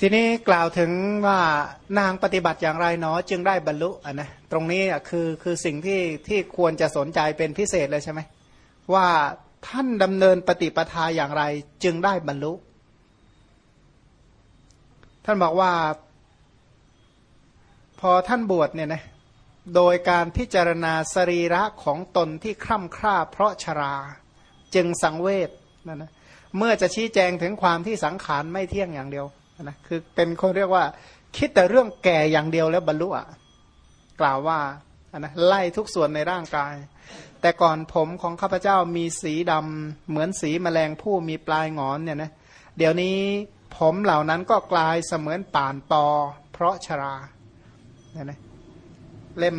ทีนี้กล่าวถึงว่านางปฏิบัติอย่างไรเนาะจึงได้บรรลุอะนะตรงนี้คือคือสิ่งที่ที่ควรจะสนใจเป็นพิเศษเลยใช่ไหมว่าท่านดำเนินปฏิปทาอย่างไรจึงได้บรรลุ ท่านบอกว่า พอท่านบวชเนี่ยนะโดยการพิจารณาสรีระของตนที่คร่ำคร่าเพราะชราจึงสังเวชนั่นนะเมื่อจะชี้แจงถึงความที่สังขารไม่เที่ยงอย่างเดียว นะคือเป็นคนเรียกว่า คิดแต่เรื่องแก่อย่างเดียวแล้วบรรลุอะกล่าวว่านะไล่ทุกส่วนในร่างกาย แต่ก่อนผมของข้าพเจ้ามีสีดำเหมือนสีแมลงผู้มีปลายงอนเนี่ยนะเดี๋ยวนี้ผมเหล่านั้นก็กลายเสมือนป่านปอ เพราะชราเนี่ยนะเล่ม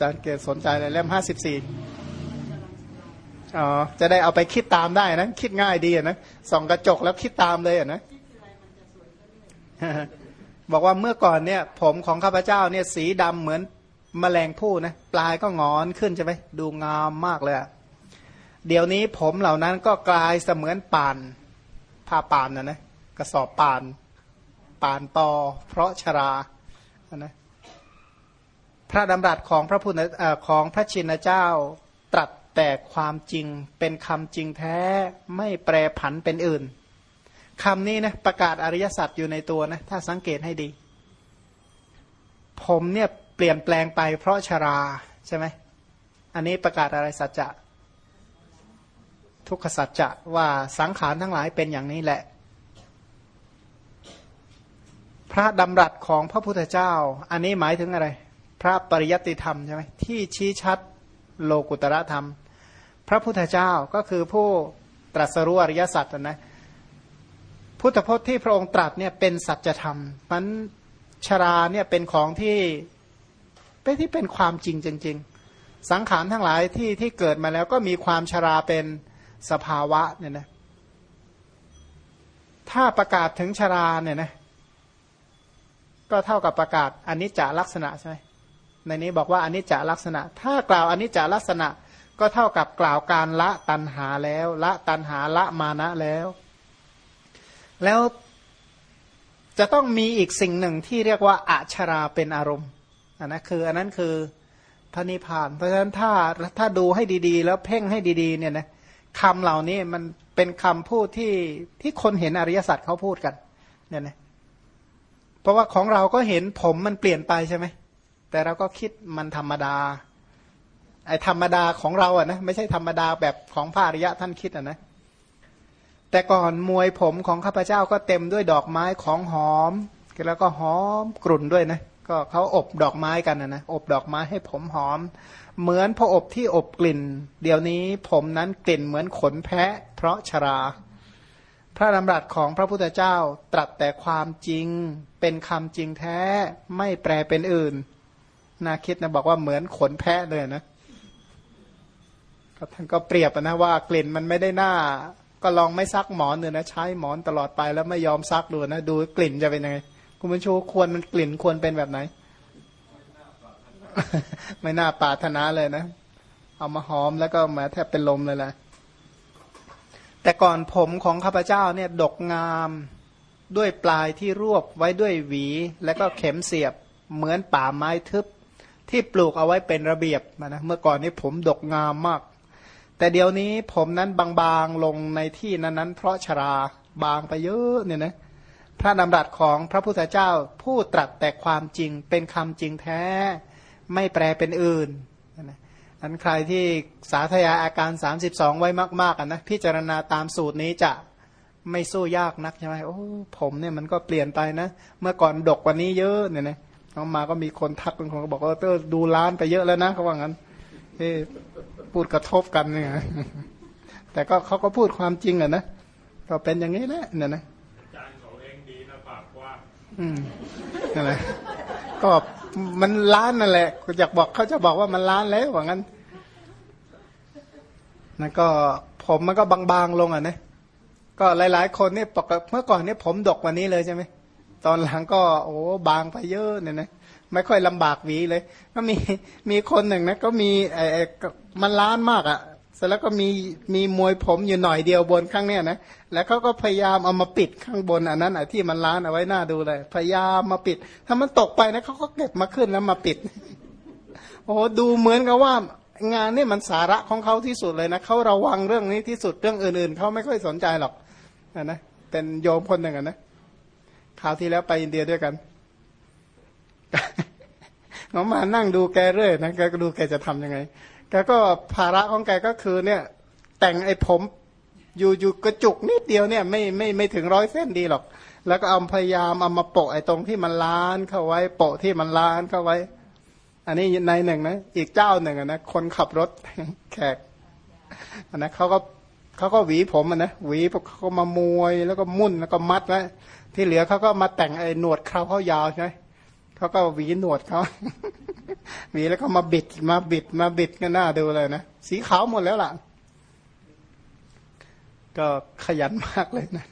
จารเกศสนใจเลยเล่มห้าสิบสี่อ๋อจะได้เอาไปคิดตามได้นะ คิดง่ายดีนะส่องกระจกแล้วคิดตามเลยนะ บอกว่าเมื่อก่อนเนี่ย ผมของข้าพเจ้าเนี่ยสีดำเหมือนมแมลงผู้นะปลายก็งอนขึ้นใช่ไหมดูงามมากเลยเดี๋ยวนี้ผมเหล่านั้นก็กลายเสมือนป่านผ้าป่านนะนะกระสอบป่านป่านตอ เพราะชรานะพระดำรัสของพระพุทธของพระชินเจ้าตรัสแต่ความจริงเป็นคำจริงแท้ไม่แปรผันเป็นอื่น คำนี้นะประกาศอริยสัจอยู่ในตัวนะถ้าสังเกตให้ดี ผมเนี่ยเปลี่ยนแปลงไปเพราะชราใช่ไหมอันนี้ประกาศอะไรสัจจะทุกขสัจจะว่าสังขารทั้งหลายเป็นอย่างนี้แหละ พระดำรัสของพระพุทธเจ้า อันนี้หมายถึงอะไร พระปริยัติธรรมใช่ไหมที่ชี้ชัดโลกุตระธรรม พระพุทธเจ้าก็คือผู้ตรัสรู้อริยสัจนะ พุทธพจน์ที่พระองค์ตรัสเนี่ยเป็นสัจธรรมมันชราเนี่ยเป็นของที่เป็นที่เป็นความจริงจริง ๆ สังขารทั้งหลายที่ที่เกิดมาแล้วก็มีความชราเป็นสภาวะเนี่ยนะถ้าประกาศถึงชราเนี่ยนะก็เท่ากับประกาศอนิจจลักษณะใช่ไหมในนี้บอกว่าอนิจจลักษณะ ถ้ากล่าวอนิจจลักษณะก็เท่ากับกล่าวการละตันหาแล้ว ละตันหาละมานะแล้ว แล้วจะต้องมีอีกสิ่งหนึ่งที่เรียกว่าอัชราเป็นอารมณ์อันนั้นคืออันนั้นคือพระนิพพาน เพราะฉะนั้นถ้าถ้าดูให้ดีๆ แล้วเพ่งให้ดีๆเนี่ยนะคำเหล่านี้มันเป็นคำพูดที่ที่คนเห็นอริยสัจเขาพูดกันเนี่ยนะเพราะว่าของเราก็เห็นผมมันเปลี่ยนไปใช่ไหมแต่เราก็คิดมันธรรมดาไอ้ธรรมดาของเราอะนะไม่ใช่ธรรมดาแบบของพระอริยะท่านคิดอะนะ แต่ก่อนมวยผมของข้าพเจ้าก็เต็มด้วยดอกไม้ของหอม แล้วก็หอมกลุ่นด้วยนะก็เขาอบดอกไม้กันนะนะอบดอกไม้ให้ผมหอม เหมือนพออบที่อบกลิ่น เดี๋ยวนี้ผมนั้นกลิ่นเหมือนขนแพะ เพราะชรา พระดำรัสของพระพุทธเจ้าตรัสแต่ความจริงเป็นคำจริงแท้ไม่แปลเป็นอื่นนาคิดนะบอกว่าเหมือนขนแพะเลยนะท่านก็เปรียบนะว่ากลิ่นมันไม่ได้น่า ก็ลองไม่ซักหมอนเลยนะใช้หมอนตลอดไปแล้วไม่ยอมซักดูนะดูกลิ่นจะเป็นยังไงคุณผู้ชมควรมันกลิ่นควรเป็นแบบไหน ไม่น่าปาถนาเลยนะ เอามาหอมแล้วก็มาแทบเป็นลมเลยแหละแต่ก่อนผมของข้าพเจ้าเนี่ยดกงามด้วยปลายที่รวบไว้ด้วยหวี แล้วก็เข็มเสียบเหมือนป่าไม้ทึบ ที่ปลูกเอาไว้เป็นระเบียบนะเมื่อก่อนนี้ผมดกงามมาก แต่เดี๋ยวนี้ผมนั้นบางๆลงในที่นั้นๆ เพราะชราบางไปเยอะเนี่ยนะพระดำรัสของพระพุทธเจ้าผู้ตรัสแต่ความจริงเป็นคำจริงแท้ ไม่แปลเป็นอื่นนะอันใครที่สาธยายอาการ 32 ไว้มากๆนะพิจารณาตามสูตรนี้จะไม่สู้ยากนักใช่ไหมโอ้ผมเนี่ยมันก็เปลี่ยนไปนะ เมื่อก่อนดกกว่านี้เยอะเนี่ยนะเขามาก็มีคนทักบางคนก็บอกว่าเตอร์ดูร้านไปเยอะแล้วนะเขาว่างั้น เฮ้พูดกระทบกันเนี่ยแต่ก็เขาก็พูดความจริงอะนะก็เป็นอย่างนี้แหละเนี่ยนะอาจารย์เขาเองดีนะปากว่าอืมนั่นแหละก็มันล้านนั่นแหละอยากบอกเขาจะบอกว่ามันล้านแล้วว่างั้นนั่นก็ผมมันก็บางๆลงอะนะก็หลายๆ คนเนี่ยปกเมื่อก่อนเนี่ยผมดกกว่านี้เลยใช่ไหมตอนหลังก็ โอ้บางไปเยอะเนี่ยนะ ไม่ค่อยลำบากหวีเลย ก็มีมีคนหนึ่งนะก็มีไอ้มันล้านมากอะ่ะเสร็จแล้วก็มีมีมวยผมอยู่หน่อยเดียวบนข้างเนี้ยนะแล้วเขาก็พยายามเอามาปิดข้างบนอันนั้นอะที่มันล้านเอาไว้หน้าดูเลย พยายามมาปิด ถ้ามันตกไปนะเขาก็เก็บมาขึ้นแล้วมาปิด โอ้ดูเหมือนกับว่างานนี่มันสาระของเขาที่สุดเลยนะเขาระวังเรื่องนี้ที่สุดเรื่องอื่นๆเขาไม่ค่อยสนใจหรอกนะนะเป็นโยมคนหนึ่งนะคราวที่แล้วไปอินเดียด้วยกัน เขามานั่งดูแกเรื่อยนะแกก็ดูแกจะทํำยังไงแกก็ภาระของแกก็คือเนี่ย แต่งไอ้ผมอยู่อยู่กระจุกนิดเดียวเนี่ยไม่ไม่ไม่ถึงร้อยเส้นดีหรอก แล้วก็เอาพยายามเอามาโปะไอ้ตรงที่มันล้านเข้าไว้ โปะที่มันล้านเข้าไว้ อันนี้ในหนึ่งนะอีกเจ้าหนึ่งนะคนขับรถแขกอันนะเขาก็เขาก็หวีผมนะหวีพวกเขามามวยแล้วก็มุ่นแล้วก็มัดไว้ที่เหลือเขาก็มาแต่งไอ้หนวดเขาเขายาวใช่ไหม เขาก็หวีหนวดเขาหวีแล้วก็มาบิดมาบิดมาบิดกันหน้าดูเลยนะสีขาวหมดแล้วล่ะ ก็ขยันมากเลยนะ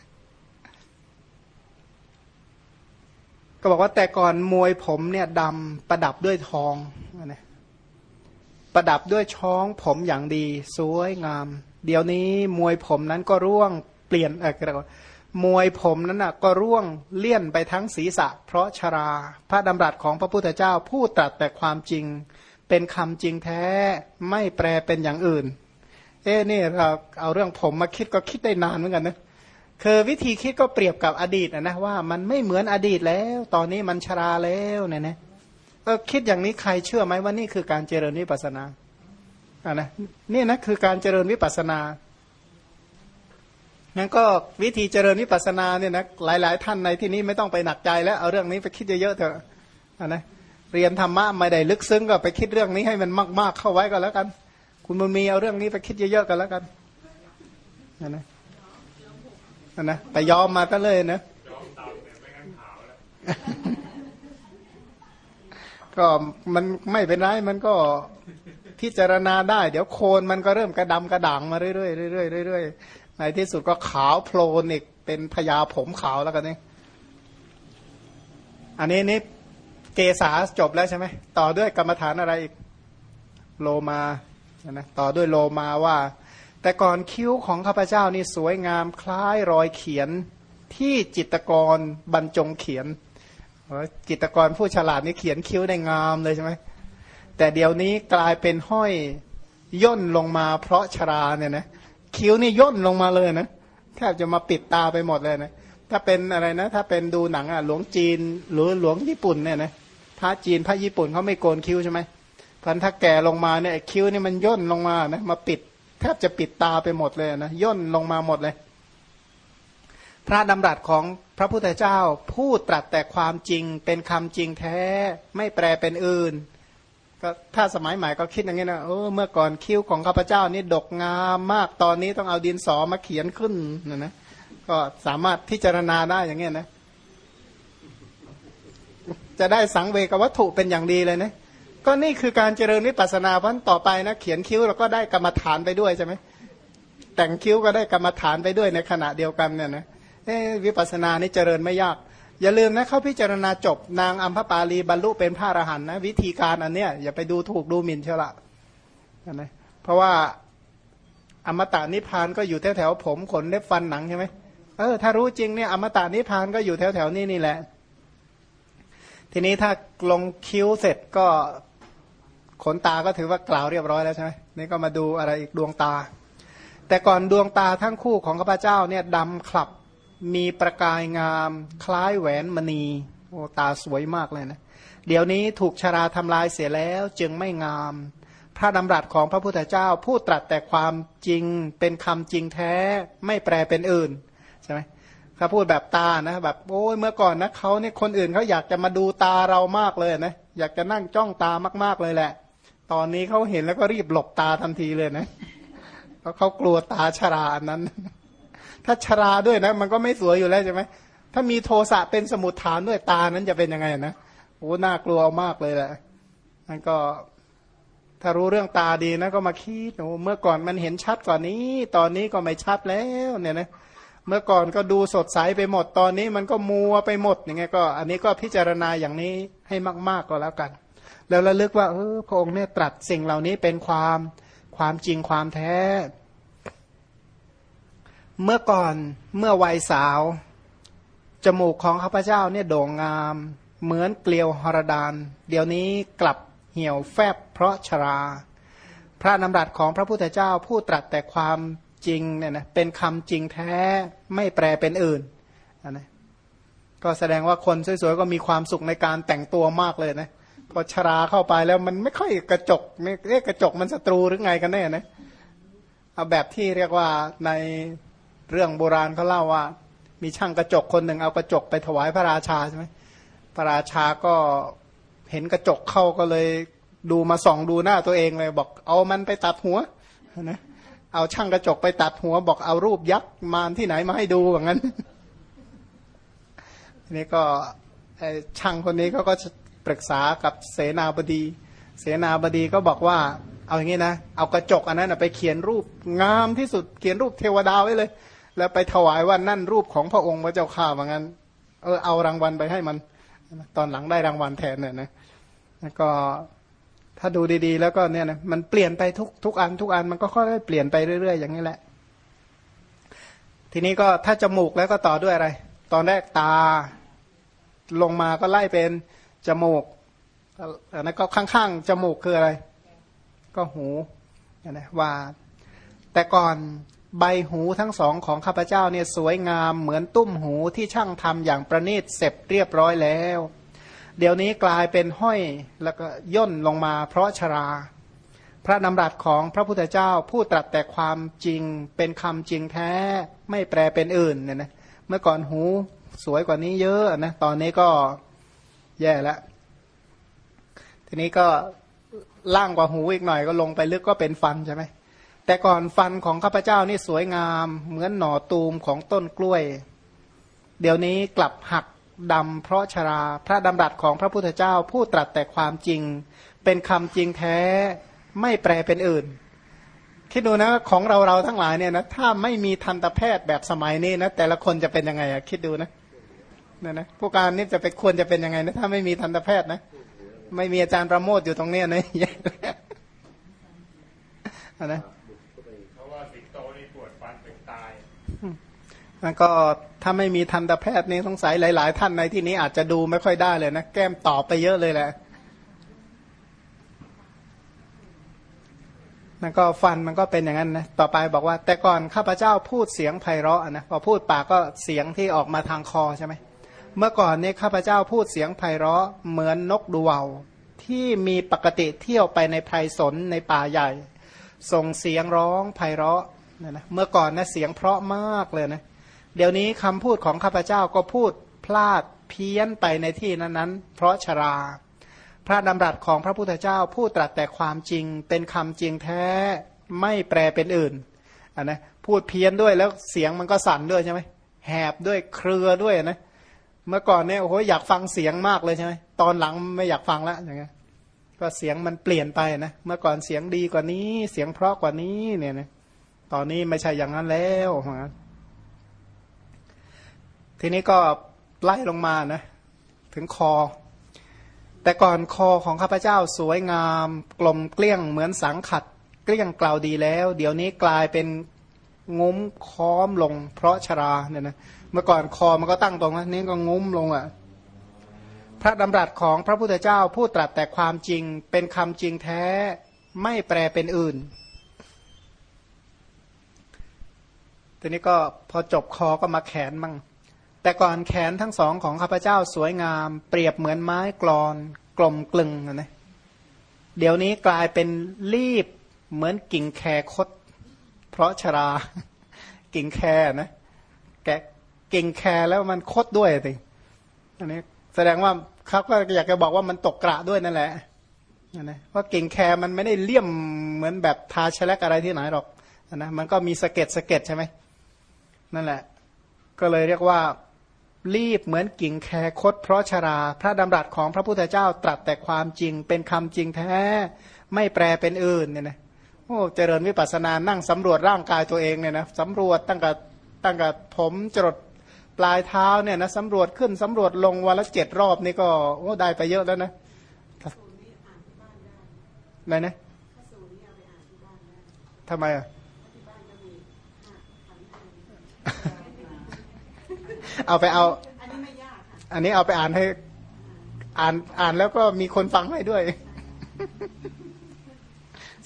ก็บอกว่าแต่ก่อนมวยผมเนี่ยดำประดับด้วยทองนะประดับด้วยช้องผมอย่างดี สวยงาม เดี๋ยวนี้มวยผมนั้นก็ร่วงเปลี่ยนเออ มวยผมนั้นนะก็ร่วงเลี่ยนไปทั้งศีรษะ เพราะชรา พระดำรัสของพระพุทธเจ้าพูดตรัสแต่ความจริง เป็นคำจริงแท้ไม่แปลเป็นอย่างอื่น เอ้นี่เราเอาเรื่องผมมาคิดก็คิดได้นานเหมือนกันนะคือวิธีคิดก็เปรียบกับอดีตนะนะว่ามันไม่เหมือนอดีตแล้ว ตอนนี้มันชราแล้วเนี่ยนะเออคิดอย่างนี้ใครเชื่อไหมว่านี่คือการเจริญวิปัสนาอ่านะนี่นะคือการเจริญวิปัสนา งั้นก็วิธีเจริญวิปัสสนาเนี่ยนะหลาย ๆ ท่านในที่นี้ไม่ต้องไปหนักใจแล้วเอาเรื่องนี้ไปคิดเยอะๆเถอะนะเรียนธรรมะไม่ได้ลึกซึ้งก็ไปคิดเรื่องนี้ให้มันมาก ๆ เข้าไว้ก็แล้วกัน คุณบุญมีเอาเรื่องนี้ไปคิดเยอะๆกันแล้วกันนะนะนะไปยอมมาก็เลยนะก็มันไม่เป็นไรมันก็พิจารณาได้ เดี๋ยวโคนมันก็เริ่มกระดำกระด่างมาเรื่อยๆเรื่อยๆเรื่อยๆ ในที่สุดก็ขาวโพลนอีกเป็นพญาผมขาวแล้วกันนี่อันนี้นี่เกษาจบแล้วใช่ไหมต่อด้วยกรรมฐานอะไรอีกโลมานะต่อด้วยโลมาว่า แต่ก่อนคิ้วของข้าพเจ้านี่สวยงามคล้ายรอยเขียนที่จิตกรบรรจงเขียนจิตกรผู้ฉลาดนี่เขียนคิ้วได้งามเลยใช่ไหมแต่เดี๋ยวนี้กลายเป็นห้อยย่นลงมาเพราะชราเนี่ยนะ คิ้วนี่ย่นลงมาเลยนะแทบจะมาปิดตาไปหมดเลยนะถ้าเป็นอะไรนะ ถ้าเป็นดูหนังอะหลวงจีนหรือหลวงญี่ปุ่นเนี่ยนะพระจีนพระญี่ปุ่นเขาไม่โกนคิ้วใช่ไหมพันถ้าแก่ลงมาเนี่ยคิ้วนี่มันย่นลงมานะมาปิด แทบจะปิดตาไปหมดเลยนะย่นลงมาหมดเลย พระดำรัสของพระพุทธเจ้าพูดตรัสแต่ความจริงเป็นคำจริงแท้ ไม่แปลเป็นอื่น ก็ถ้าสมัยใหม่ก็คิดอย่างนี้นะเออเมื่อก่อนคิ้วของข้าพเจ้านี่ดกงามมากตอนนี้ต้องเอาดินสอมาเขียนขึ้นนะนะก็สามารถพิจารณาได้อย่างเงี้ยนะ จะได้สังเวกวัตถุเป็นอย่างดีเลยนะก็นี่คือการเจริญวิปัสนาเพราะต่อไปนะ เขียนคิ้วเราก็ได้กรรมฐานไปด้วยใช่ไหมแต่งคิ้วก็ได้กรรมฐานไปด้วยในขณะเดียวกันเนี่ยนะวิปัสนานี่เจริญไม่ยาก อย่าลืมนะเขาพิจารณาจบนางอัมพปาลีบรรลุเป็นพระอรหันต์นะวิธีการอันเนี้ยอย่าไปดูถูกดูหมิ่นเชียวละนะเพราะว่าอมตะนิพานก็อยู่แถวแถวผมขนเล็บฟันหนังใช่ไหมเออถ้ารู้จริงเนี่ยอมตะนิพพานก็อยู่แถวแถวนี้นี่แหละ ทีนี้ถ้าลงคิ้วเสร็จก็ขนตาก็ถือว่ากล่าวเรียบร้อยแล้วใช่ไหมนี่ก็มาดูอะไรอีกดวงตา แต่ก่อนดวงตาทั้งคู่ของข้าพเจ้าเนี่ยดำคลับ มีประกายงาม คล้ายแหวนมณี โอ้ตาสวยมากเลยนะ เดี๋ยวนี้ถูกชราทำลายเสียแล้วจึงไม่งาม พระดำรัสของพระพุทธเจ้าพูดตรัสแต่ความจริงเป็นคำจริงแท้ไม่แปลเป็นอื่นใช่ไหมถ้าพูดแบบตานะแบบโอ้ยเมื่อก่อนนะเขาเนี่ยคนอื่นเขาอยากจะมาดูตาเรามากเลยนะอยากจะนั่งจ้องตามาก ๆเลยแหละ ตอนนี้เขาเห็นแล้วก็รีบหลบตาทันทีเลยนะเพราะเขากลัวตาชราอันนั้น ถ้าชราด้วยนะ มันก็ไม่สวยอยู่แล้วใช่ไหมถ้ามีโทสะเป็นสมุดฐานด้วยตานั้นจะเป็นยังไงนะโอ้น่ากลัวมากเลยแหละนั่นก็ถ้ารู้เรื่องตาดีนะก็มาคิดโอ้เมื่อก่อนมันเห็นชัดกว่านี้ ตอนนี้ก็ไม่ชัดแล้วเนี่ยนะเมื่อก่อนก็ดูสดใสไปหมดตอนนี้มันก็มัวไปหมดอย่างเงี้ยก็ อันนี้ก็พิจารณาอย่างนี้ให้มาก ๆก็แล้วกัน แล้วระลึกว่าเออพระองค์เนี่ยตรัสสิ่งเหล่านี้เป็นความความจริงความแท้ เมื่อก่อนเมื่อวัยสาว จมูกของข้าพเจ้าเนี่ยโด่งงาม เหมือนเกลียวหรดาน เดี๋ยวนี้กลับเหี่ยวแฟบเพราะชรา พระนำรัสของพระพุทธเจ้าผู้ตรัสแต่ความจริงเนี่ยนะเป็นคำจริงแท้ไม่แปลเป็นอื่นนะก็แสดงว่าคนสวยๆก็มีความสุขในการแต่งตัวมากเลยนะพอชราเข้าไปแล้วมันไม่ค่อยกระจกไม่เอ๊ะกระจกมันศัตรูหรือไงกันแน่นะเอาแบบที่เรียกว่าใน เรื่องโบราณเขาเล่าว่า มีช่างกระจกคนหนึ่งเอากระจกไปถวายพระราชาใช่ไหมพระราชาก็เห็นกระจกเข้าก็เลยดูมาส่องดูหน้าตัวเองเลย บอกเอามันไปตัดหัวนะเอาช่างกระจกไปตัดหัว บอกเอารูปยักษ์มารที่ไหนมาให้ดูอย่างนั้นนี่ก็ช่างคนนี้เขาก็ปรึกษากับเสนาบดี เสนาบดีก็บอกว่า เอาอย่างนี้นะ เอากระจกอันนั้นไปเขียนรูปงามที่สุดเขียนรูปเทวดาไว้เลย แล้วไปถวายว่านั่นรูปของพระองค์พระเจ้าข้าว่างั้น เออเอารางวัลไปให้มัน ตอนหลังได้รางวัลแทนเนี่ยนะแล้วก็ถ้าดูดีๆ แล้วก็เนี่ยนะมันเปลี่ยนไปทุกทุกอันทุกอันมันก็ค่อยๆเปลี่ยนไปเรื่อยๆอย่างนี้แหละ ทีนี้ก็ถ้าจมูกแล้วก็ต่อด้วยอะไร ตอนแรกตาลงมาก็ไล่เป็นจมูกอันนั้นก็ข้างๆจมูกคืออะไร ก็หูนะว่า แต่ก่อน ใบหูทั้งสองของข้าพเจ้าเนี่ยสวยงามเหมือนตุ้มหูที่ช่างทำอย่างประณีตเสร็จเรียบร้อยแล้ว เดี๋ยวนี้กลายเป็นห้อยแล้วก็ย่นลงมาเพราะชรา พระนำรัสของพระพุทธเจ้าผู้ตรัสแต่ความจริงเป็นคำจริงแท้ไม่แปลเป็นอื่นเนี่ยนะเมื่อก่อนหูสวยกว่านี้เยอะนะตอนนี้ก็แย่แล้วทีนี้ก็ล่างกว่าหูอีกหน่อยก็ลงไปลึกก็เป็นฟันใช่ไหม แต่ก่อนฟันของข้าพเจ้านี่สวยงามเหมือนหน่อตูมของต้นกล้วย เดี๋ยวนี้กลับหักดำเพราะชรา พระดำรัสของพระพุทธเจ้าผู้ตรัสแต่ความจริง เป็นคำจริงแท้ไม่แปลเป็นอื่น คิดดูนะของเราเราทั้งหลายเนี่ยนะถ้าไม่มีทันตแพทย์แบบสมัยนี้นะแต่ละคนจะเป็นยังไงอะคิดดูนะนะนะผู้การนี่จะไปควรจะเป็นยังไงนะถ้าไม่มีทันตแพทย์นะ ไม่มีอาจารย์ประโมทอยู่ตรงเนี้ยนะนะเพราะว่าสิงโตนี่ปวดฟันเป็นตาย แล้วก็ถ้าไม่มีทันตแพทย์นี่สงสัยหลาย ๆ ท่านในที่นี้อาจจะดูไม่ค่อยได้เลยนะ แก้มตอบไปเยอะเลยแหละนั่นก็ฟันมันก็เป็นอย่างนั้นนะต่อไปบอกว่า แต่ก่อนข้าพเจ้าพูดเสียงไพเราะนะพอพูดปากก็เสียงที่ออกมาทางคอใช่ไหมเมื่อก่อนเนี่ยข้าพเจ้าพูดเสียงไพเราะเหมือนนกดูวาที่มีปกติเที่ยวไปในไพรสนในป่าใหญ่ ส่งเสียงร้องไพเราะนะนะเมื่อก่อนนะเสียงเพราะมากเลยนะ เดี๋ยวนี้คำพูดของข้าพเจ้าก็พูดพลาดเพี้ยนไปในที่นั้นๆ เพราะชรา พระดำรัสของพระพุทธเจ้าพูดตรัสแต่ความจริงเป็นคำจริงแท้ไม่แปลเป็นอื่นอะนะพูดเพี้ยนด้วยแล้วเสียงมันก็สั่นด้วยใช่ไหมแหบด้วยเครือด้วยนะเมื่อก่อนเนี่ยโอ้โหอยากฟังเสียงมากเลยใช่ไหมตอนหลังไม่อยากฟังแล้วอย่างเงี้ยก็เสียงมันเปลี่ยนไปนะเมื่อก่อนเสียงดีกว่านี้ เสียงเพราะกว่านี้เนี่ยนะตอนนี้ไม่ใช่อย่างนั้นแล้ว ทีนี้ก็ไล่ลงมานะถึงคอ แต่ก่อนคอของข้าพเจ้าสวยงาม กลมเกลี้ยงเหมือนสังขัด เกลี้ยงกล่าวดีแล้ว เดี๋ยวนี้กลายเป็นงุ้มค้อมลง เพราะชราเนี่ยนะเมื่อก่อนคอมันก็ตั้งตรงนะนี้ก็งุ้มลงอะพระดำรัสของพระพุทธเจ้าผู้ตรัสแต่ความจริงเป็นคำจริงแท้ไม่แปลเป็นอื่น ทีนี้ก็พอจบคอก็มาแขนมั่ง แต่ก่อนแขนทั้งสองของข้าพเจ้าสวยงาม เปรียบเหมือนไม้กรอน กลมกลึงนะเดี๋ยวนี้กลายเป็นรีบเหมือนกิ่งแคคด เพราะชรา กิ่งแคนะแกกิ่งแคแล้วมันคดด้วยสิอันนี้แสดงว่าเขาก็อยากจะบอกว่ามันตกกระด้วยนั่นแหละนะว่ากิ่งแคมันไม่ได้เลี่ยมเหมือนแบบทาชลกอะไรที่ไหนหรอกนะมันก็มีสะเก็ดสะเก็ดใช่ไหมนั่นแหละ ก็เลยเรียกว่า รีบเหมือนกิ่งแคคดเพราะชรา พระดำรัสของพระพุทธเจ้าตรัสแต่ความจริงเป็นคำจริงแท้ ไม่แปลเป็นอื่นเนี่ยนะโอ้เจริญวิปัสสนานั่งสำรวจร่างกายตัวเองเนี่ยนะสำรวจตั้งแต่ตั้งแต่ผมจรดปลายเท้าเนี่ยนะสำรวจขึ้นสำรวจลงวันละเจ็ดรอบนี่ก็โอ้ได้ไปเยอะแล้วนะไหนนะทำไมอะ เอาไปเอาอันนี้ไม่ยากค่ะอันนี้เอาไปอ่านให้อ่านอ่านแล้วก็มีคนฟังให้ด้วย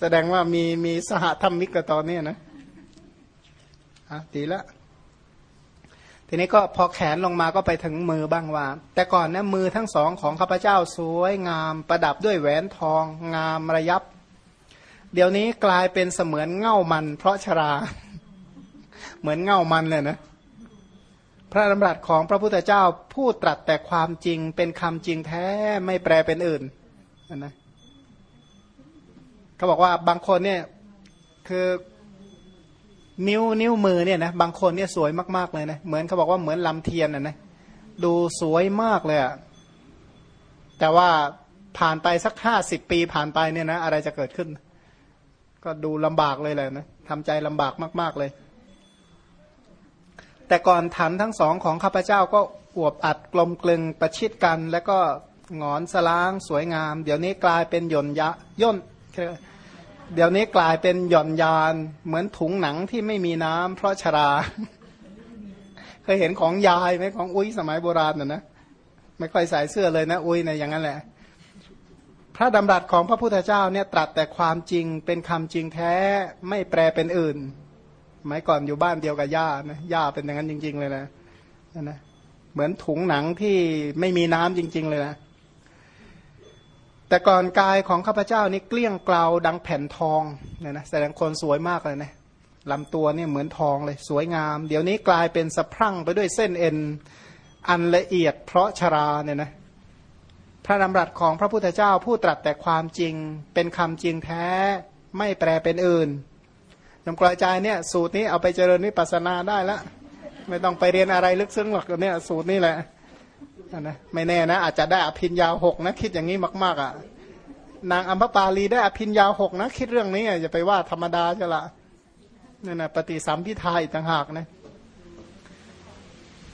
แสดงว่ามีมีสหธรรมิกกับตอนนี้นะอะดีละทีนี้ก็พอแขนลงมาก็ไปถึงมือบ้างว่า แต่ก่อนนะมือทั้งสองของข้าพเจ้าสวยงามประดับด้วยแหวนทอง งามระยับ เดี๋ยวนี้กลายเป็นเสมือนเง่ามัน เพราะชรา เหมือนเง่ามันเลยนะ พระดำรัสของพระพุทธเจ้าพูดตรัสแต่ความจริงเป็นคำจริงแท้ไม่แปลเป็นอื่นนะเขาบอกว่าบางคนเนี่ยคือนิ้วนิ้วมือเนี่ยนะบางคนเนี่ยสวยมาก ๆ เลยนะเหมือนเขาบอกว่าเหมือนลำเทียนนะนะดูสวยมากเลยอะแต่ว่าผ่านไปสักห้าสิบปีผ่านไปเนี่ยนะอะไรจะเกิดขึ้น ก็ดูลำบากเลยแหละนะทำใจลำบากมาก ๆเลย แต่ก่อนฐานทั้งสองของข้าพเจ้าก็อวบอัดกลมกลึงประชิดกัน แล้วก็งอนสล้างสวยงาม เดี๋ยวนี้กลายเป็นหย่นยะย่นเดี๋ยวนี้กลายเป็นหย่อนยาน เหมือนถุงหนังที่ไม่มีน้ำเพราะชรา เคยเห็นของยายไหมของอุ้ยสมัยโบราณน่ะนะไม่ค่อยใส่เสื้อเลยนะ อุ้ยในอย่างนั้นแหละ พระดำรัสของพระพุทธเจ้าเนี่ยตรัสแต่ความจริงเป็นคำจริงแท้ไม่แปลเป็นอื่น สมัยก่อนอยู่บ้านเดียวกับย่านะย่าเป็นอย่างนั้นจริง ๆ เลยนะนะเหมือนถุงหนังที่ไม่มีน้ำจริง ๆ เลยนะแต่ก่อนกายของข้าพเจ้านี่เกลี้ยงเกลาดังแผ่นทองเนี่ยนะแสดงคนสวยมากเลยนะลำตัวเนี่ยเหมือนทองเลยสวยงาม เดี๋ยวนี้กลายเป็นสะพรั่งไปด้วยเส้นเอ็นอันละเอียดเพราะชราเนี่ยนะพระดำรัสของพระพุทธเจ้าผู้ตรัสแต่ความจริงเป็นคำจริงแท้ไม่แปลเป็นอื่น ยมกลายใจเนี่ยสูตรนี้เอาไปเจริญวิปัสสนาได้แล้วไม่ต้องไปเรียนอะไรลึกซึ้งหรอกเนี่ยสูตรนี้แหละนะไม่แน่นะ อาจจะได้อภินยาหกนะ คิดอย่างนี้มาก ๆ อะ นางอัมพปาลีได้อภินยาหกนะ คิดเรื่องนี้อย่าไปว่าธรรมดาจะละนี่นะปฏิสัมพิทาอีกต่างหากนะ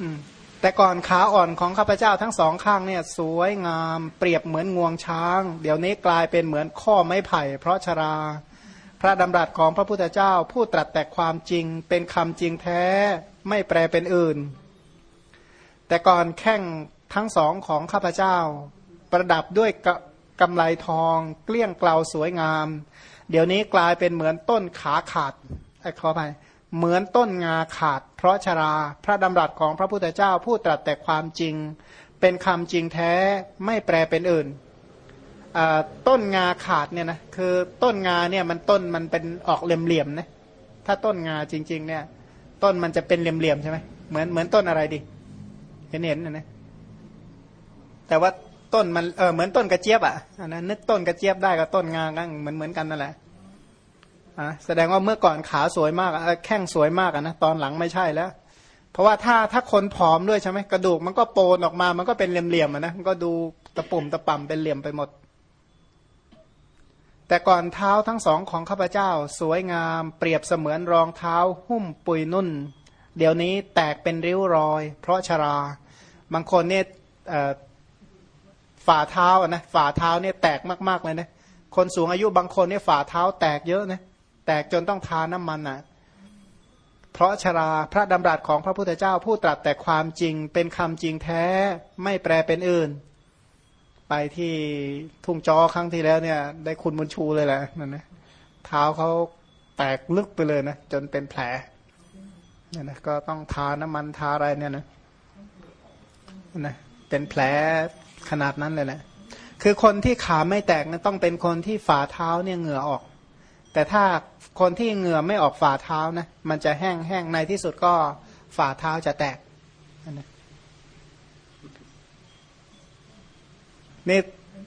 อืมแต่ก่อนขาอ่อนของข้าพเจ้าทั้งสองข้างเนี่ยสวยงามเปรียบเหมือนงวงช้าง เดี๋ยวนี้กลายเป็นเหมือนข้อไม้ไผ่ เพราะชรา พระดำรัสของพระพุทธเจ้า ผู้ตรัสแต่ความจริงเป็นคำจริงแท้ไม่แปลเป็นอื่น แต่ก่อนแข้งทั้งสองของข้าพเจ้า ประดับด้วยกำไลทอง เกลี้ยงเกลาสวยงาม เดี๋ยวนี้กลายเป็นเหมือนต้นขาขาดไอ้ขอไปเหมือนต้นงาขาด เพราะชรา พระดำรัสของพระพุทธเจ้า ผู้ตรัสแต่ความจริง เป็นคำจริงแท้ไม่แปลเป็นอื่น ต้นงาขาดเนี่ยนะคือต้นงาเนี่ยมันต้นมันเป็นออกเหลี่ยมๆนะถ้าต้นงาจริง ๆ เนี่ย ต้นมันจะเป็นเหลี่ยมๆใช่ไหมเหมือนเหมือนต้นอะไรดิเห็นเห็นนะแต่ว่าต้นมันเออเหมือนต้นกระเจี๊ยบอะนะนึกต้นกระเจี๊ยบได้กับต้นงาก็เหมือนเหมือนกันนั่นแหละอะแสดงว่าเมื่อก่อนขาสวยมากแข้งสวยมากนะตอนหลังไม่ใช่แล้ว เพราะว่าถ้าถ้าคนผอมด้วยใช่ไหมกระดูกมันก็โปนออกมามันก็เป็นเหลี่ยมๆอะนะมันก็ดูตะปุ่มตะป่ำเป็นเหลี่ยมไปหมด แต่ก่อนเท้าทั้งสองของข้าพเจ้า สวยงามเปรียบเสมือนรองเท้า หุ้มปุยนุ่น เดี๋ยวนี้แตกเป็นริ้วรอย เพราะชรา บางคนเนี่ยฝ่าเท้านะฝ่าเท้าเนี่ยแตกมากๆเลยนะคนสูงอายุบางคนเนี่ยฝ่าเท้าแตกเยอะนะแตกจนต้องทาน้ำมันอะเพราะชราพระดำรัสของพระพุทธเจ้าผู้ตรัสแต่ความจริงเป็นคำจริงแท้ไม่แปลเป็นอื่น ไปที่ทุ่งจอครั้งที่แล้วเนี่ย ได้คุณบุญชูเลยแหละนั่นนะเท้าเขาแตกลึกไปเลยนะจนเป็นแผลเนี่ยนะก็ต้องทาน้ำมันทาอะไรเนี่ยนะนะเป็นแผลขนาดนั้นเลยแหละคือคนที่ขาไม่แตกนะต้องเป็นคนที่ฝ่าเท้าเนี่ยเหงื่อออก แต่ถ้าคนที่เหงื่อไม่ออกฝ่าเท้านะมันจะแห้งแห้งในที่สุดก็ฝ่าเท้าจะแตก นี่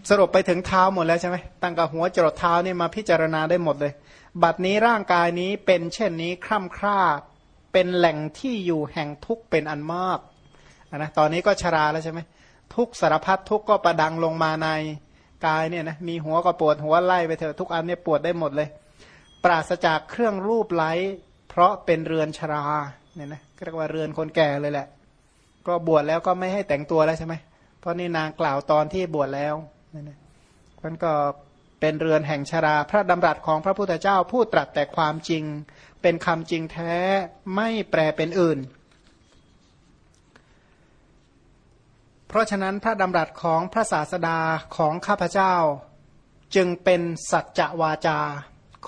สรุปไปถึงเท้าหมดแล้วใช่ไหมตั้งแต่หัวจรดเท้านี่มาพิจารณาได้หมดเลย บัดนี้ร่างกายนี้เป็นเช่นนี้คร่ำคร่าเป็นแหล่งที่อยู่แห่งทุกข์เป็นอันมากนะตอนนี้ก็ชราแล้วใช่ไหมทุกสารพัดทุกก็ประดังลงมาในกายเนี่ยนะมีหัวก็ปวดหัวไล่ไปเถอะทุกอันเนี่ยปวดได้หมดเลย ปราศจากเครื่องรูปไหลเพราะเป็นเรือนชราเนี่ยนะเรียกว่าเรือนคนแก่เลยแหละ ก็บวชแล้วก็ไม่ให้แต่งตัวแล้วใช่ไหม เพราะนี่นางกล่าวตอนที่บวชแล้วนี่ยนะมันก็เป็นเรือนแห่งชรา พระดำรัสของพระพุทธเจ้าพูดตรัสแต่ความจริง เป็นคำจริงแท้ไม่แปลเป็นอื่น เพราะฉะนั้นพระดำรัสของพระศาสดาของข้าพเจ้า จึงเป็นสัจจวาจา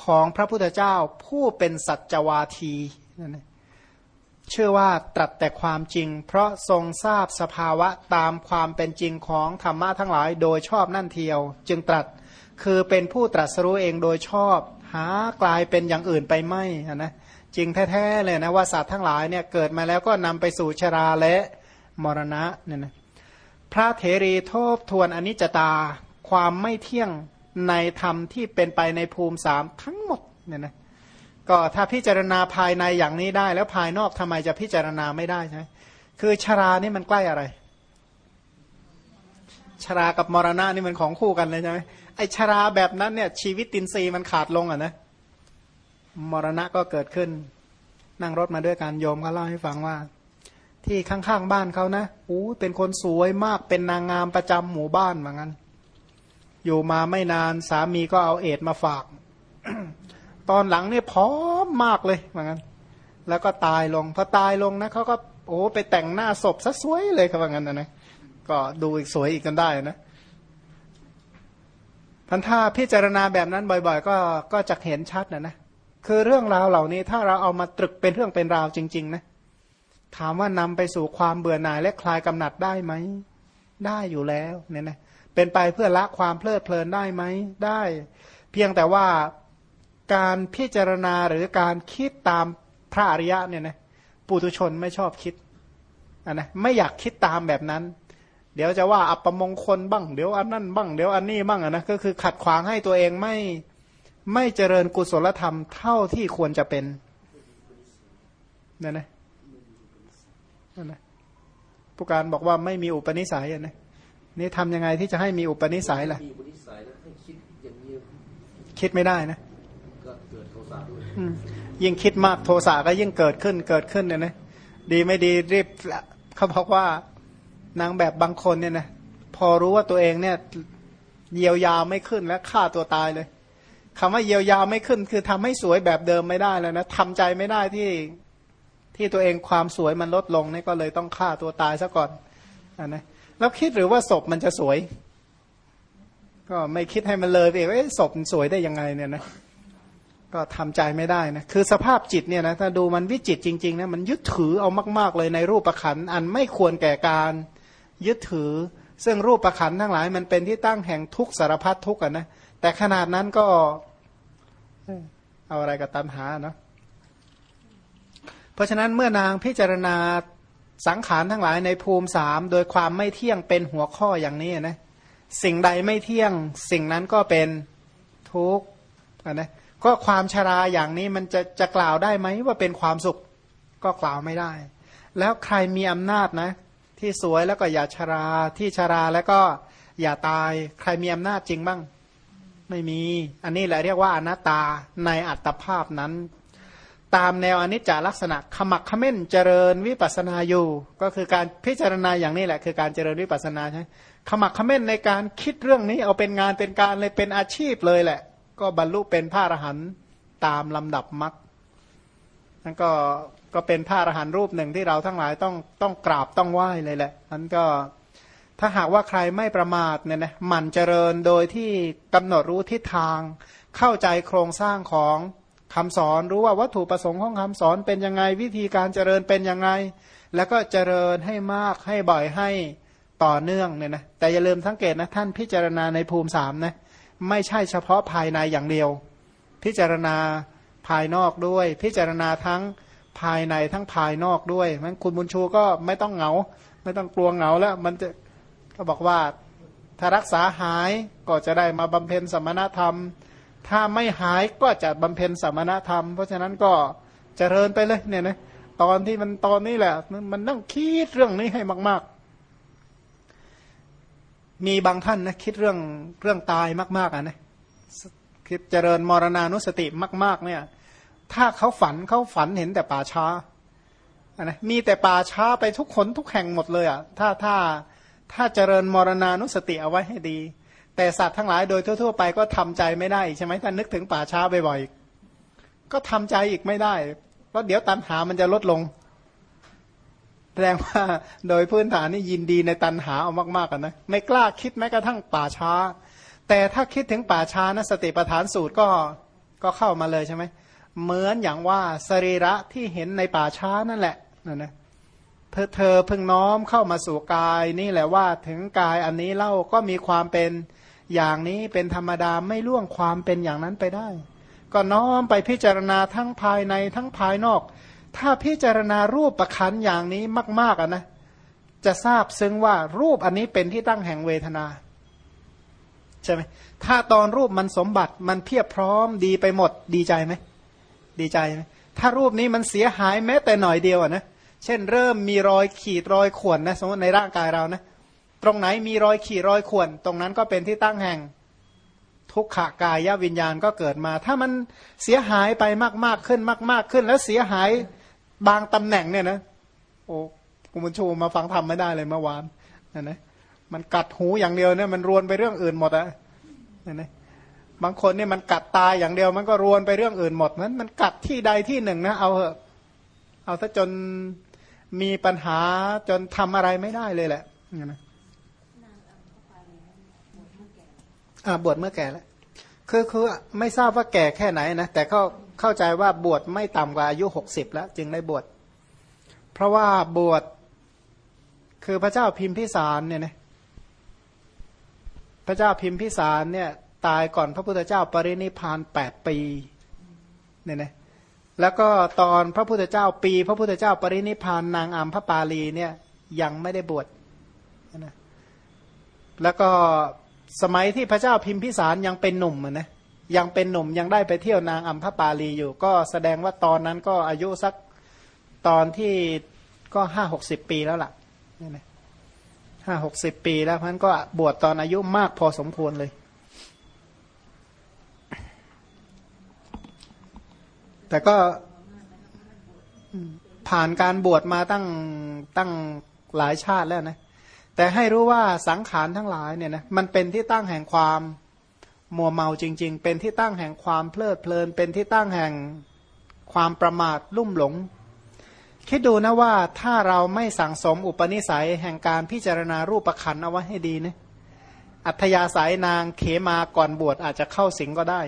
ของพระพุทธเจ้าผู้เป็นสัจวาทีนั่นเอง เชื่อว่าตรัสแต่ความจริง เพราะทรงทราบสภาวะตามความเป็นจริงของธรรมะทั้งหลายโดยชอบนั่นเทียว จึงตรัสคือเป็นผู้ตรัสรู้เองโดยชอบ หากลายเป็นอย่างอื่นไปไม่นะจริงแท้ๆเลยนะว่าสัตว์ทั้งหลายเนี่ยเกิดมาแล้วก็นำไปสู่ชราและมรณะเนี่ยนะพระเถรีทบทวนอนิจจตา ความไม่เที่ยงในธรรมที่เป็นไปในภูมิสามทั้งหมดเนี่ยนะ ก็ถ้าพิจารณาภายในอย่างนี้ได้ แล้วภายนอกทำไมจะพิจารณาไม่ได้ใช่ไหมคือชรานี่มันใกล้อะไร ชรากับมรณะนี่มันของคู่กันเลยใช่ไหมไอชราแบบนั้นเนี่ย ชีวิตตินซีมันขาดลงอะนะมรณะก็เกิดขึ้น นั่งรถมาด้วยการโยมเขาเล่าให้ฟังว่า ที่ข้างๆบ้านเขานะอู้เป็นคนสวยมากเป็นนางงามประจำหมู่บ้านเหมือนกันอยู่มาไม่นานสามีก็เอาเอดมาฝาก ตอนหลังเนี่ยพร้อมมากเลยเหมือนกันแล้วก็ตายลงพอตายลงนะเขาก็โอ้ไปแต่งหน้าศพซะสวยเลยครับว่างั้นนะนะก็ดูอีกสวยอีกกันได้นะพันธาพิจารณาแบบนั้นบ่อย ๆ ก็ก็จะเห็นชัดนะนะคือเรื่องราวเหล่านี้ถ้าเราเอามาตรึกเป็นเรื่องเป็นราวจริง ๆ นะ ถามว่านำไปสู่ความเบื่อหน่ายและคลายกำหนัดได้ไหมได้อยู่แล้วเนี่ยนะเป็นไปเพื่อละความเพลิดเพลินได้ไหมได้ เพียงแต่ว่า การพิจารณาหรือการคิดตามพระอริยะเนี่ยนะปุถุชนไม่ชอบคิดนะไม่อยากคิดตามแบบนั้น เดี๋ยวจะว่าอัปมงคลบ้าง เดี๋ยวอันนั่นบ้าง เดี๋ยวอันนี้บ้างนะก็คือขัดขวางให้ตัวเองไม่ไม่เจริญกุศลธรรมเท่าที่ควรจะเป็นนั่นนะนั่นนะผู้การบอกว่าไม่มีอุปนิสัยนะนี่ทำยังไงที่จะให้มีอุปนิสัยล่ะคิดไม่ได้นะ ยิ่งคิดมากโทสะก็ยิ่งเกิดขึ้นเกิดขึ้นเนี่ยนะดีไม่ดีรีบเขาบอกว่านางแบบบางคนเนี่ยนะพอรู้ว่าตัวเองเนี่ยเยียวยาไม่ขึ้นแล้วฆ่าตัวตายเลยคำว่าเยียวยาไม่ขึ้น คือทำให้สวยแบบเดิมไม่ได้แล้วนะทำใจไม่ได้ที่ที่ตัวเองความสวยมันลดลงนี่ก็เลยต้องฆ่าตัวตายซะก่อนอนนะแล้วคิดหรือว่าศพมันจะสวย ก็ไม่คิดให้มันเลยไปว่าศพสวยได้ยังไงเนี่ยนะ ก็ทำใจไม่ได้นะคือสภาพจิตเนี่ยนะถ้าดูมันวิจิตจริงๆนะมันยึดถือเอามาก ๆ เลยในรูปประคันอันไม่ควรแก่การยึดถือ ซึ่งรูปประคันทั้งหลาย มันเป็นที่ตั้งแห่งทุกสารพัดทุกข์นะแต่ขนาดนั้นก็เอาอะไรกับตันหาเนาะเพราะฉะนั้นเมื่อนางพิจารณาสังขารทั้งหลายในภูมิสามโดยความไม่เที่ยงเป็นหัวข้ออย่างนี้นะสิ่งใดไม่เที่ยง สิ่งนั้นก็เป็นทุกข์นะ ก็ความชราอย่างนี้มันจะจะกล่าวได้ไหมว่าเป็นความสุขก็กล่าวไม่ได้ แล้วใครมีอำนาจนะ ที่สวยแล้วก็อย่าชราที่ชราแล้วก็อย่าตาย ใครมีอำนาจจริงบ้าง ไม่มี อันนี้แหละเรียกว่าอนัตตาในอัตภาพนั้น ตามแนวอนิจจลักษณะขมักขม้นเจริญวิปัสนาอยู่ ก็คือการพิจารณาอย่างนี้แหละ คือการเจริญวิปัสนาใช่ขมักขม้นในการคิดเรื่องนี้เอาเป็นงานเป็นการเลยเป็นอาชีพเลยแหละ ก็บรรลุเป็นพระอรหันต์ตามลำดับมรรคนั่นก็ก็เป็นพระอรหันต์รูปหนึ่งที่เราทั้งหลายต้องต้องกราบต้องไหว้เลยแหละนั้นก็ถ้าหากว่าใครไม่ประมาทเนี่ยนะหมั่นเจริญโดยที่กำหนดรู้ทิศทาง เข้าใจโครงสร้างของคำสอนรู้ว่าวัตถุประสงค์ของคำสอนเป็นยังไงวิธีการเจริญเป็นยังไง แล้วก็เจริญให้มากให้บ่อยให้ต่อเนื่องเนี่ยนะแต่อย่าลืมสังเกตนะท่านพิจารณาในภูมิสามนะ ไม่ใช่เฉพาะภายในอย่างเดียว พิจารณาภายนอกด้วย พิจารณาทั้งภายในทั้งภายนอกด้วยมันคุณบุญชูก็ไม่ต้องเหงา ไม่ต้องกลัวเหงาแล้ว มันจะก็บอกว่าถ้ารักษาหายก็จะได้มาบำเพ็ญสมณธรรม ถ้าไม่หายก็จะบำเพ็ญสมณธรรม เพราะฉะนั้นก็เจริญไปเลยเนี่ยนะตอนที่มันตอนนี้แหละ มันนั่งคิดเรื่องนี้ให้มาก ๆ มีบางท่านนะคิดเรื่องเรื่องตายมาก ๆอะนะคิดเจริญมรณานุสติมาก ๆ เนี่ย ถ้าเขาฝันเขาฝันเห็นแต่ป่าช้าอะนะมีแต่ป่าช้าไปทุกคนทุกแห่งหมดเลยอะถ้าถ้าถ้าเจริญมรณานุสติเอาไว้ให้ดี แต่สัตว์ทั้งหลายโดยทั่ว ๆ ไปก็ทำใจไม่ได้ใช่ไหมถ้านึกถึงป่าช้าบ่อยๆก็ทำใจอีกไม่ได้เพราะเดี๋ยวตันหามันจะลดลง แสดงว่าโดยพื้นฐานนี่ยินดีในตันหาเอามากๆกันนะไม่กล้าคิดแม้กระทั่งป่าช้า แต่ถ้าคิดถึงป่าช้านะสติปัฏฐานสูตรก็ก็เข้ามาเลยใช่ไหมเหมือนอย่างว่าสรีระที่เห็นในป่าช้านั่นแหละนั่นนะเธอเธอพึงน้อมเข้ามาสู่กายนี่แหละว่าถึงกายอันนี้เล่าก็มีความเป็นอย่างนี้เป็นธรรมดาไม่ล่วงความเป็นอย่างนั้นไปได้ ก็น้อมไปพิจารณาทั้งภายในทั้งภายนอก ถ้าพิจารณารูปประคันอย่างนี้มาก ๆอะนะ จะทราบซึ้งว่ารูปอันนี้เป็นที่ตั้งแห่งเวทนาใช่ไหมถ้าตอนรูปมันสมบัติมันเพียบพร้อมดีไปหมดดีใจไหมดีใจไหมถ้ารูปนี้มันเสียหายแม้แต่หน่อยเดียวอะนะเช่น เริ่มมีรอยขีดรอยข่วนนะสมมติในร่างกายเรานะตรงไหนมีรอยขีดรอยข่วน ตรงนั้นก็เป็นที่ตั้งแห่งทุกขากายวิญญาณก็เกิดมา ถ้ามันเสียหายไปมาก ๆ ขึ้นมาก ๆ ขึ้น แล้วเสียหาย บางตำแหน่งเนี่ยนะโอ้กุมชูมาฟังทำไม่ได้เลยเมื่อวานนะนะมันกัดหูอย่างเดียวเนี่ยมันรวนไปเรื่องอื่นหมดอะนะนะบางคนเนี่ยมันกัดตาอย่างเดียว มันก็รวนไปเรื่องอื่นหมดนั้นมันกัดที่ใดที่หนึ่งนะเอาเถอะเอาซะจนมีปัญหาจนทำอะไรไม่ได้เลยแหละนะอ่าบวชเมื่อแก่แล้วคือคือไม่ทราบว่าแก่แค่ไหนนะแต่ก็ เข้าใจว่าบวชไม่ต่ำกว่าอายุหกสิบแล้วจึงได้บวชเพราะว่าบวชคือพระเจ้าพิมพิสารเนี่ยนะพระเจ้าพิมพิสารเนี่ยตายก่อนพระพุทธเจ้าปรินิพานแปดปีเนี่ยนะแล้วก็ตอนพระพุทธเจ้าปี พระพุทธเจ้าปรินิพานนางอัมพปาลีเนี่ยยังไม่ได้บวชนะแล้วก็สมัยที่พระเจ้าพิมพิสารยังเป็นหนุ่มนะ ยังเป็นหนุ่มยังได้ไปเที่ยวนางอัมพะปาลีอยู่ ก็แสดงว่าตอนนั้นก็อายุสักตอนที่ก็ห้าหกสิบปีแล้วล่ะนี่นะห้าหกสิบปีแล้วพันก็บวชตอนอายุมากพอสมควรเลย แต่ก็ผ่านการบวชมาตั้งตั้งหลายชาติแล้วนะ แต่ให้รู้ว่าสังขารทั้งหลายเนี่ยนะมันเป็นที่ตั้งแห่งความ มัวเมาจริง ๆ เป็นที่ตั้งแห่งความเพลิดเพลิน เป็นที่ตั้งแห่งความประมาทลุ่มหลง คิดดูนะว่าถ้าเราไม่สั่งสมอุปนิสัยแห่งการพิจารณารูปขันเอาไว้ให้ดีนะอัธยาศัยนางเขมาก่อนบวชอาจจะเข้าสิงก็ได้